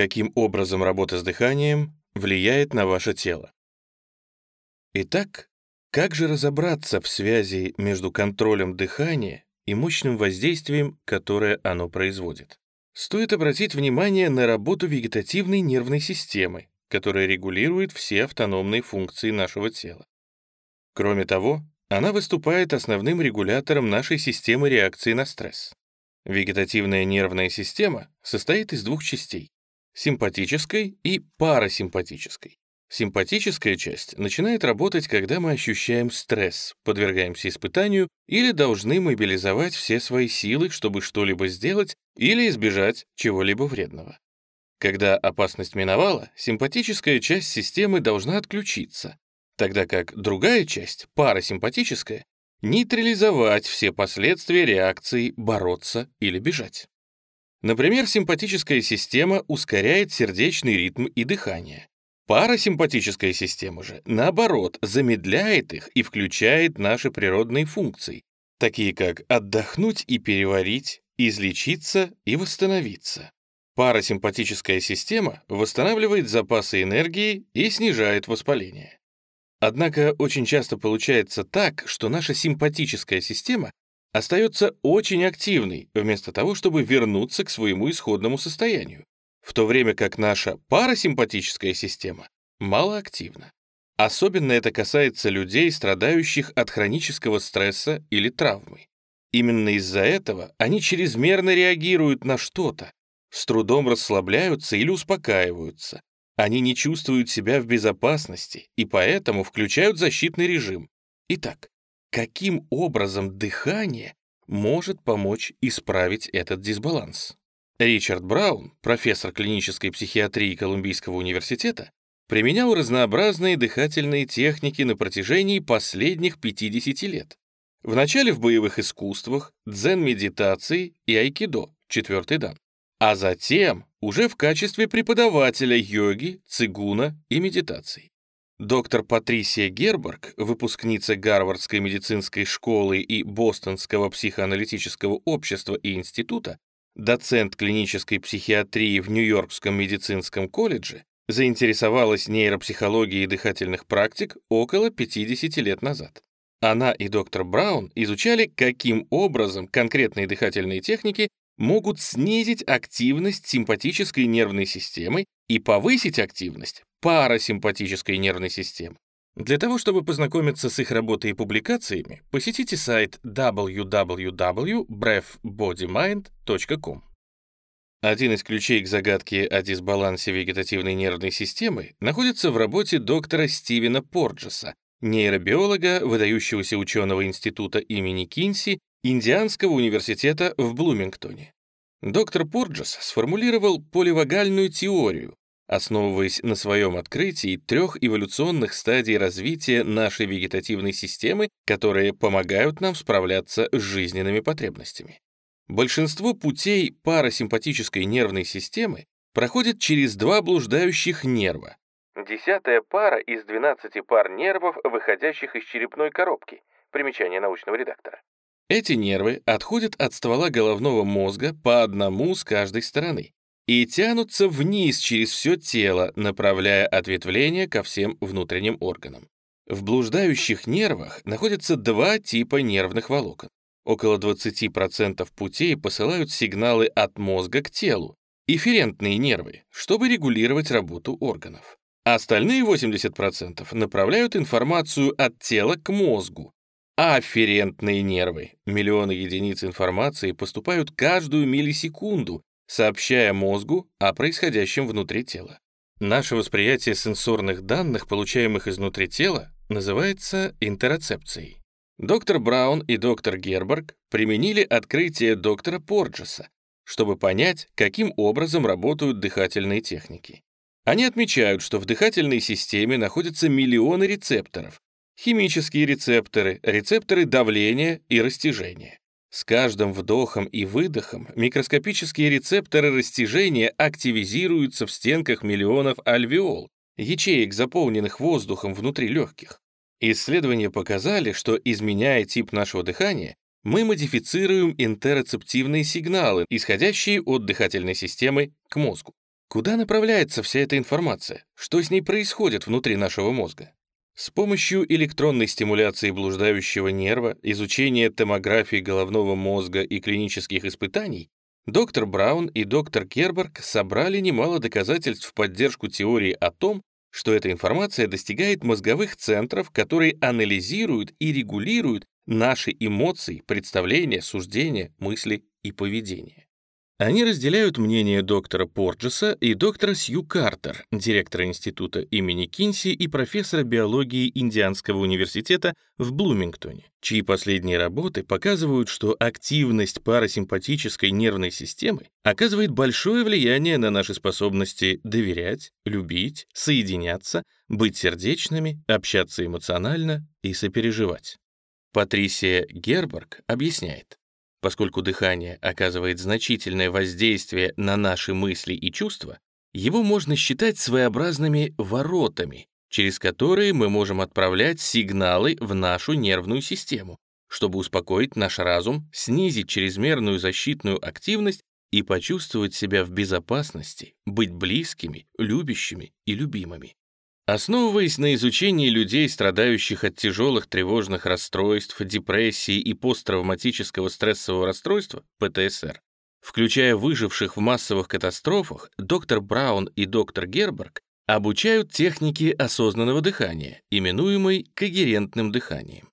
Каким образом работа с дыханием влияет на ваше тело? Итак, как же разобраться в связи между контролем дыхания и мощным воздействием, которое оно производит? Стоит обратить внимание на работу вегетативной нервной системы, которая регулирует все автономные функции нашего тела. Кроме того, она выступает основным регулятором нашей системы реакции на стресс. Вегетативная нервная система состоит из двух частей — симпатической и парасимпатической. Симпатическая часть начинает работать, когда мы ощущаем стресс, подвергаемся испытанию или должны мобилизовать все свои силы, чтобы что-либо сделать или избежать чего-либо вредного. Когда опасность миновала, симпатическая часть системы должна отключиться, тогда как другая часть, парасимпатическая, нейтрализовать все последствия реакции бороться или бежать. Например, симпатическая система ускоряет сердечный ритм и дыхание. Парасимпатическая система же, наоборот, замедляет их и включает наши природные функции, такие как отдохнуть и переварить, излечиться и восстановиться. Парасимпатическая система восстанавливает запасы энергии и снижает воспаление. Однако очень часто получается так, что наша симпатическая система остается очень активной, вместо того, чтобы вернуться к своему исходному состоянию в то время как наша парасимпатическая система малоактивна. Особенно это касается людей, страдающих от хронического стресса или травмы. Именно из-за этого они чрезмерно реагируют на что-то, с трудом расслабляются или успокаиваются. Они не чувствуют себя в безопасности и поэтому включают защитный режим. Итак, каким образом дыхание может помочь исправить этот дисбаланс? Ричард Браун, профессор клинической психиатрии Колумбийского университета, применял разнообразные дыхательные техники на протяжении последних 50 лет. Вначале в боевых искусствах, дзен-медитации и айкидо, четвертый дан. А затем уже в качестве преподавателя йоги, цигуна и медитаций. Доктор Патрисия Герберг, выпускница Гарвардской медицинской школы и Бостонского психоаналитического общества и института, доцент клинической психиатрии в Нью-Йоркском медицинском колледже, заинтересовалась нейропсихологией дыхательных практик около 50 лет назад. Она и доктор Браун изучали, каким образом конкретные дыхательные техники могут снизить активность симпатической нервной системы и повысить активность парасимпатической нервной системы. Для того, чтобы познакомиться с их работой и публикациями, посетите сайт www.breathbodymind.com. Один из ключей к загадке о дисбалансе вегетативной нервной системы находится в работе доктора Стивена Порджеса, нейробиолога, выдающегося ученого института имени Кинси Индианского университета в Блумингтоне. Доктор Порджес сформулировал поливагальную теорию, основываясь на своем открытии трех эволюционных стадий развития нашей вегетативной системы, которые помогают нам справляться с жизненными потребностями. Большинство путей парасимпатической нервной системы проходит через два блуждающих нерва. Десятая пара из 12 пар нервов, выходящих из черепной коробки. Примечание научного редактора. Эти нервы отходят от ствола головного мозга по одному с каждой стороны и тянутся вниз через все тело, направляя ответвление ко всем внутренним органам. В блуждающих нервах находятся два типа нервных волокон. Около 20% путей посылают сигналы от мозга к телу, эфферентные нервы, чтобы регулировать работу органов. Остальные 80% направляют информацию от тела к мозгу. Афферентные нервы, миллионы единиц информации поступают каждую миллисекунду сообщая мозгу о происходящем внутри тела. Наше восприятие сенсорных данных, получаемых изнутри тела, называется интероцепцией. Доктор Браун и доктор Герберг применили открытие доктора Порджеса, чтобы понять, каким образом работают дыхательные техники. Они отмечают, что в дыхательной системе находятся миллионы рецепторов, химические рецепторы, рецепторы давления и растяжения. С каждым вдохом и выдохом микроскопические рецепторы растяжения активизируются в стенках миллионов альвеол, ячеек, заполненных воздухом внутри легких. Исследования показали, что, изменяя тип нашего дыхания, мы модифицируем интероцептивные сигналы, исходящие от дыхательной системы к мозгу. Куда направляется вся эта информация? Что с ней происходит внутри нашего мозга? С помощью электронной стимуляции блуждающего нерва, изучения томографии головного мозга и клинических испытаний доктор Браун и доктор Керберг собрали немало доказательств в поддержку теории о том, что эта информация достигает мозговых центров, которые анализируют и регулируют наши эмоции, представления, суждения, мысли и поведение. Они разделяют мнение доктора Порджеса и доктора Сью Картер, директора института имени Кинси и профессора биологии Индианского университета в Блумингтоне, чьи последние работы показывают, что активность парасимпатической нервной системы оказывает большое влияние на наши способности доверять, любить, соединяться, быть сердечными, общаться эмоционально и сопереживать. Патрисия Герберг объясняет, Поскольку дыхание оказывает значительное воздействие на наши мысли и чувства, его можно считать своеобразными воротами, через которые мы можем отправлять сигналы в нашу нервную систему, чтобы успокоить наш разум, снизить чрезмерную защитную активность и почувствовать себя в безопасности, быть близкими, любящими и любимыми. Основываясь на изучении людей, страдающих от тяжелых тревожных расстройств, депрессии и посттравматического стрессового расстройства, ПТСР, включая выживших в массовых катастрофах, доктор Браун и доктор Герберг обучают технике осознанного дыхания, именуемой когерентным дыханием.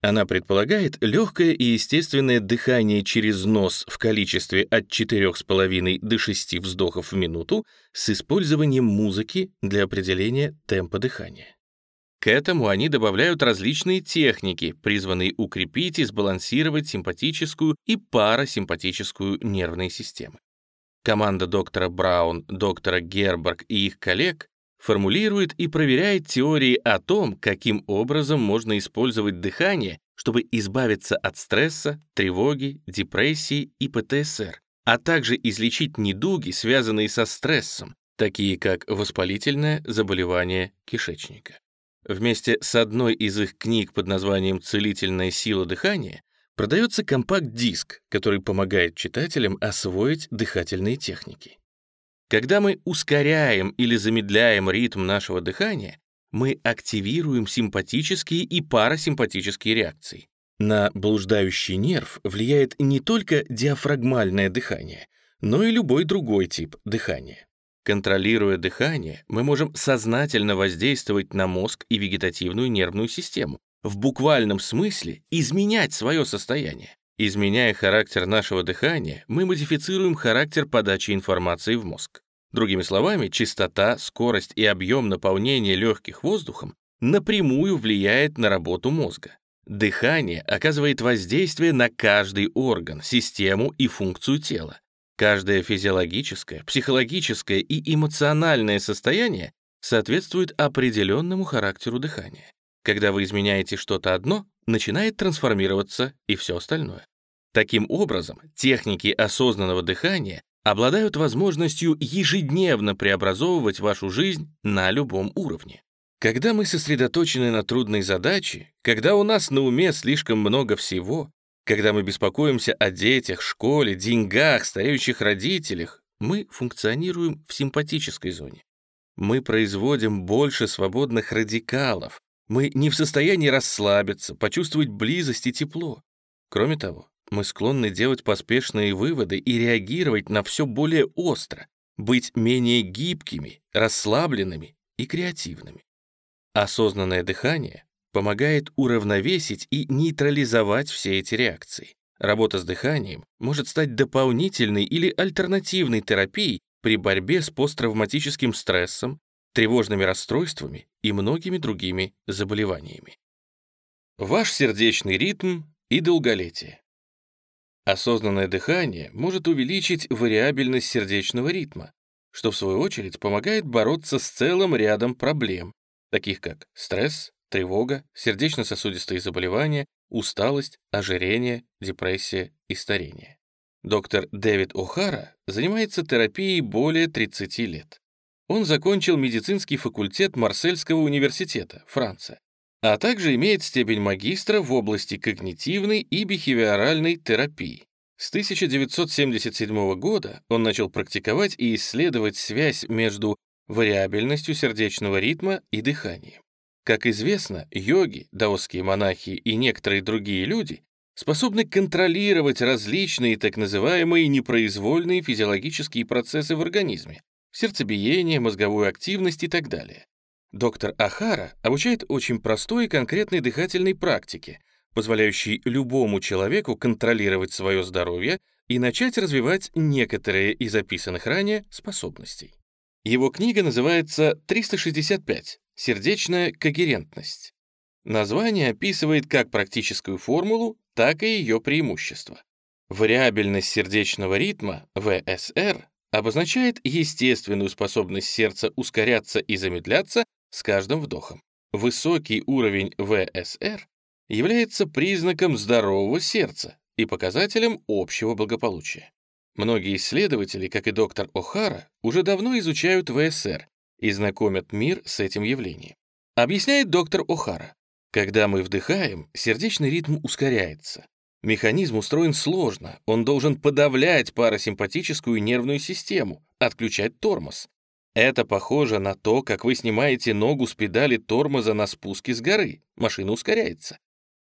Она предполагает легкое и естественное дыхание через нос в количестве от 4,5 до 6 вздохов в минуту с использованием музыки для определения темпа дыхания. К этому они добавляют различные техники, призванные укрепить и сбалансировать симпатическую и парасимпатическую нервные системы. Команда доктора Браун, доктора Герберг и их коллег формулирует и проверяет теории о том, каким образом можно использовать дыхание, чтобы избавиться от стресса, тревоги, депрессии и ПТСР, а также излечить недуги, связанные со стрессом, такие как воспалительное заболевание кишечника. Вместе с одной из их книг под названием «Целительная сила дыхания» продается компакт-диск, который помогает читателям освоить дыхательные техники. Когда мы ускоряем или замедляем ритм нашего дыхания, мы активируем симпатические и парасимпатические реакции. На блуждающий нерв влияет не только диафрагмальное дыхание, но и любой другой тип дыхания. Контролируя дыхание, мы можем сознательно воздействовать на мозг и вегетативную нервную систему, в буквальном смысле изменять свое состояние. Изменяя характер нашего дыхания, мы модифицируем характер подачи информации в мозг. Другими словами, частота, скорость и объем наполнения легких воздухом напрямую влияет на работу мозга. Дыхание оказывает воздействие на каждый орган, систему и функцию тела. Каждое физиологическое, психологическое и эмоциональное состояние соответствует определенному характеру дыхания. Когда вы изменяете что-то одно, начинает трансформироваться и все остальное. Таким образом, техники осознанного дыхания обладают возможностью ежедневно преобразовывать вашу жизнь на любом уровне. Когда мы сосредоточены на трудной задаче, когда у нас на уме слишком много всего, когда мы беспокоимся о детях, школе, деньгах, стареющих родителях, мы функционируем в симпатической зоне. Мы производим больше свободных радикалов, мы не в состоянии расслабиться, почувствовать близость и тепло. Кроме того, мы склонны делать поспешные выводы и реагировать на все более остро, быть менее гибкими, расслабленными и креативными. Осознанное дыхание помогает уравновесить и нейтрализовать все эти реакции. Работа с дыханием может стать дополнительной или альтернативной терапией при борьбе с посттравматическим стрессом, тревожными расстройствами и многими другими заболеваниями. Ваш сердечный ритм и долголетие. Осознанное дыхание может увеличить вариабельность сердечного ритма, что в свою очередь помогает бороться с целым рядом проблем, таких как стресс, тревога, сердечно-сосудистые заболевания, усталость, ожирение, депрессия и старение. Доктор Дэвид О'Хара занимается терапией более 30 лет. Он закончил медицинский факультет Марсельского университета, Франция, а также имеет степень магистра в области когнитивной и бихевиоральной терапии. С 1977 года он начал практиковать и исследовать связь между вариабельностью сердечного ритма и дыханием. Как известно, йоги, даосские монахи и некоторые другие люди способны контролировать различные так называемые непроизвольные физиологические процессы в организме, сердцебиение, мозговую активность и так далее. Доктор Ахара обучает очень простой и конкретной дыхательной практике, позволяющей любому человеку контролировать свое здоровье и начать развивать некоторые из описанных ранее способностей. Его книга называется «365. Сердечная когерентность». Название описывает как практическую формулу, так и ее преимущества. Вариабельность сердечного ритма, ВСР, обозначает естественную способность сердца ускоряться и замедляться с каждым вдохом. Высокий уровень ВСР является признаком здорового сердца и показателем общего благополучия. Многие исследователи, как и доктор О'Хара, уже давно изучают ВСР и знакомят мир с этим явлением. Объясняет доктор О'Хара. Когда мы вдыхаем, сердечный ритм ускоряется. Механизм устроен сложно, он должен подавлять парасимпатическую нервную систему, отключать тормоз. Это похоже на то, как вы снимаете ногу с педали тормоза на спуске с горы. Машина ускоряется.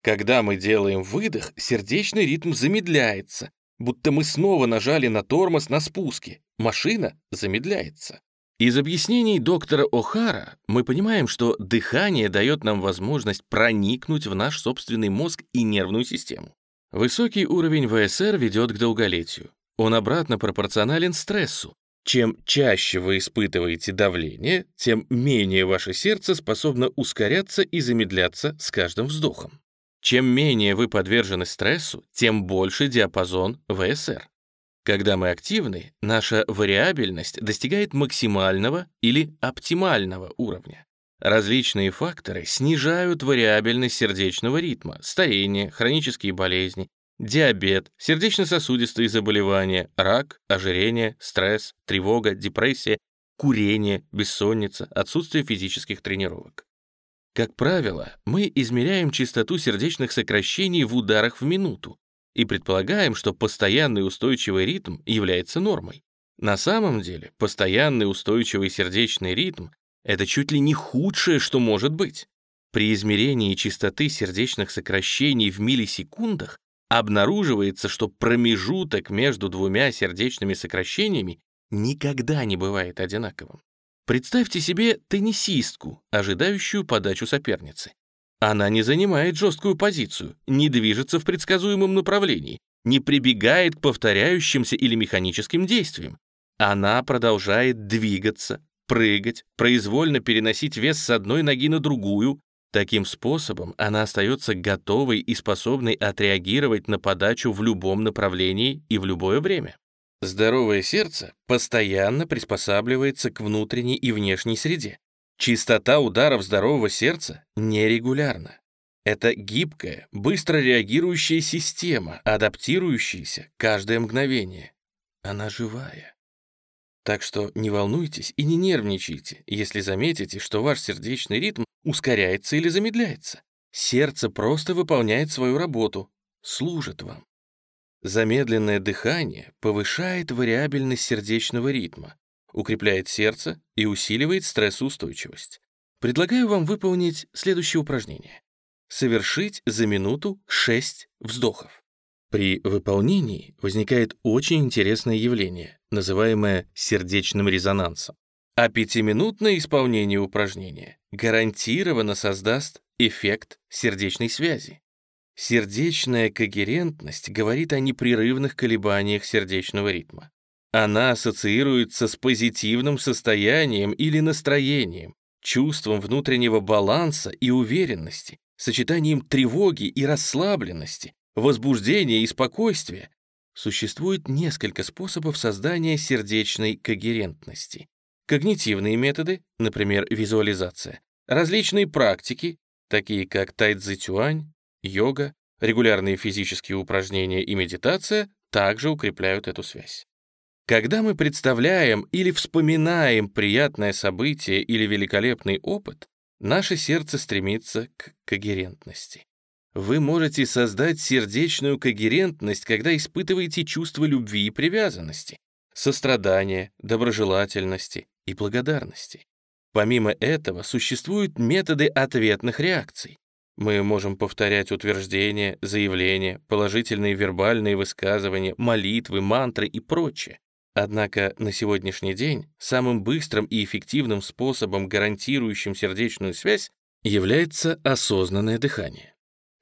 Когда мы делаем выдох, сердечный ритм замедляется, будто мы снова нажали на тормоз на спуске. Машина замедляется. Из объяснений доктора О'Хара мы понимаем, что дыхание дает нам возможность проникнуть в наш собственный мозг и нервную систему. Высокий уровень ВСР ведет к долголетию. Он обратно пропорционален стрессу. Чем чаще вы испытываете давление, тем менее ваше сердце способно ускоряться и замедляться с каждым вздохом. Чем менее вы подвержены стрессу, тем больше диапазон ВСР. Когда мы активны, наша вариабельность достигает максимального или оптимального уровня. Различные факторы снижают вариабельность сердечного ритма, старение, хронические болезни, диабет, сердечно-сосудистые заболевания, рак, ожирение, стресс, тревога, депрессия, курение, бессонница, отсутствие физических тренировок. Как правило, мы измеряем частоту сердечных сокращений в ударах в минуту и предполагаем, что постоянный устойчивый ритм является нормой. На самом деле, постоянный устойчивый сердечный ритм это чуть ли не худшее, что может быть. При измерении частоты сердечных сокращений в миллисекундах обнаруживается, что промежуток между двумя сердечными сокращениями никогда не бывает одинаковым. Представьте себе теннисистку, ожидающую подачу соперницы. Она не занимает жесткую позицию, не движется в предсказуемом направлении, не прибегает к повторяющимся или механическим действиям. Она продолжает двигаться, прыгать, произвольно переносить вес с одной ноги на другую. Таким способом она остается готовой и способной отреагировать на подачу в любом направлении и в любое время. Здоровое сердце постоянно приспосабливается к внутренней и внешней среде. Частота ударов здорового сердца нерегулярна. Это гибкая, быстро реагирующая система, адаптирующаяся каждое мгновение. Она живая. Так что не волнуйтесь и не нервничайте, если заметите, что ваш сердечный ритм ускоряется или замедляется. Сердце просто выполняет свою работу, служит вам. Замедленное дыхание повышает вариабельность сердечного ритма, укрепляет сердце и усиливает стрессоустойчивость. Предлагаю вам выполнить следующее упражнение. Совершить за минуту 6 вздохов. При выполнении возникает очень интересное явление, называемое сердечным резонансом. А пятиминутное исполнение упражнения гарантированно создаст эффект сердечной связи. Сердечная когерентность говорит о непрерывных колебаниях сердечного ритма. Она ассоциируется с позитивным состоянием или настроением, чувством внутреннего баланса и уверенности, сочетанием тревоги и расслабленности, возбуждения и спокойствия, существует несколько способов создания сердечной когерентности. Когнитивные методы, например, визуализация, различные практики, такие как тайцзи-тюань, йога, регулярные физические упражнения и медитация, также укрепляют эту связь. Когда мы представляем или вспоминаем приятное событие или великолепный опыт, наше сердце стремится к когерентности. Вы можете создать сердечную когерентность, когда испытываете чувство любви и привязанности, сострадания, доброжелательности и благодарности. Помимо этого, существуют методы ответных реакций. Мы можем повторять утверждения, заявления, положительные вербальные высказывания, молитвы, мантры и прочее. Однако на сегодняшний день самым быстрым и эффективным способом, гарантирующим сердечную связь, является осознанное дыхание.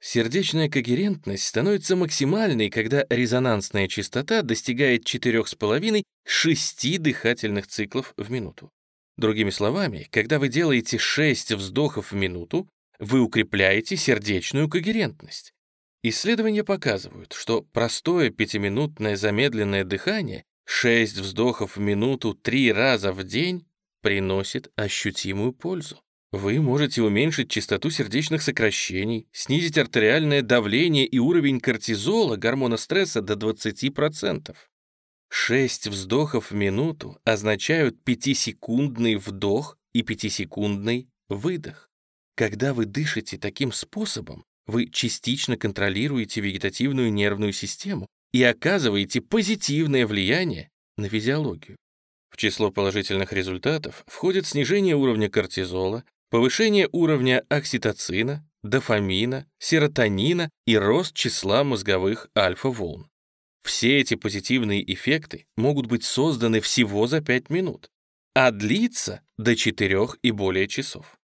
Сердечная когерентность становится максимальной, когда резонансная частота достигает 4,5-6 дыхательных циклов в минуту. Другими словами, когда вы делаете 6 вздохов в минуту, вы укрепляете сердечную когерентность. Исследования показывают, что простое пятиминутное замедленное дыхание 6 вздохов в минуту 3 раза в день приносит ощутимую пользу. Вы можете уменьшить частоту сердечных сокращений, снизить артериальное давление и уровень кортизола, гормона стресса, до 20%. 6 вздохов в минуту означают 5-секундный вдох и 5-секундный выдох. Когда вы дышите таким способом, вы частично контролируете вегетативную нервную систему и оказываете позитивное влияние на физиологию. В число положительных результатов входит снижение уровня кортизола, повышение уровня окситоцина, дофамина, серотонина и рост числа мозговых альфа-волн. Все эти позитивные эффекты могут быть созданы всего за 5 минут, а длиться до 4 и более часов.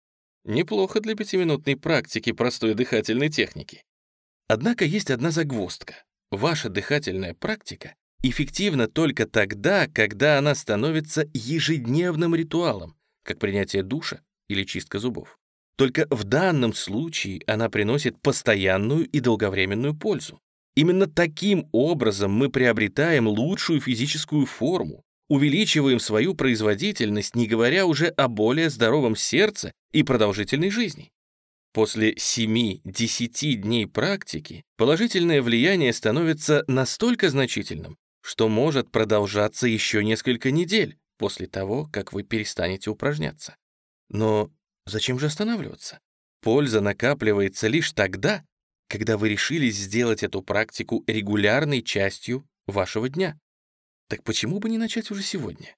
Неплохо для пятиминутной практики простой дыхательной техники. Однако есть одна загвоздка. Ваша дыхательная практика эффективна только тогда, когда она становится ежедневным ритуалом, как принятие душа или чистка зубов. Только в данном случае она приносит постоянную и долговременную пользу. Именно таким образом мы приобретаем лучшую физическую форму, увеличиваем свою производительность, не говоря уже о более здоровом сердце и продолжительной жизни. После 7-10 дней практики положительное влияние становится настолько значительным, что может продолжаться еще несколько недель после того, как вы перестанете упражняться. Но зачем же останавливаться? Польза накапливается лишь тогда, когда вы решились сделать эту практику регулярной частью вашего дня. Так почему бы не начать уже сегодня?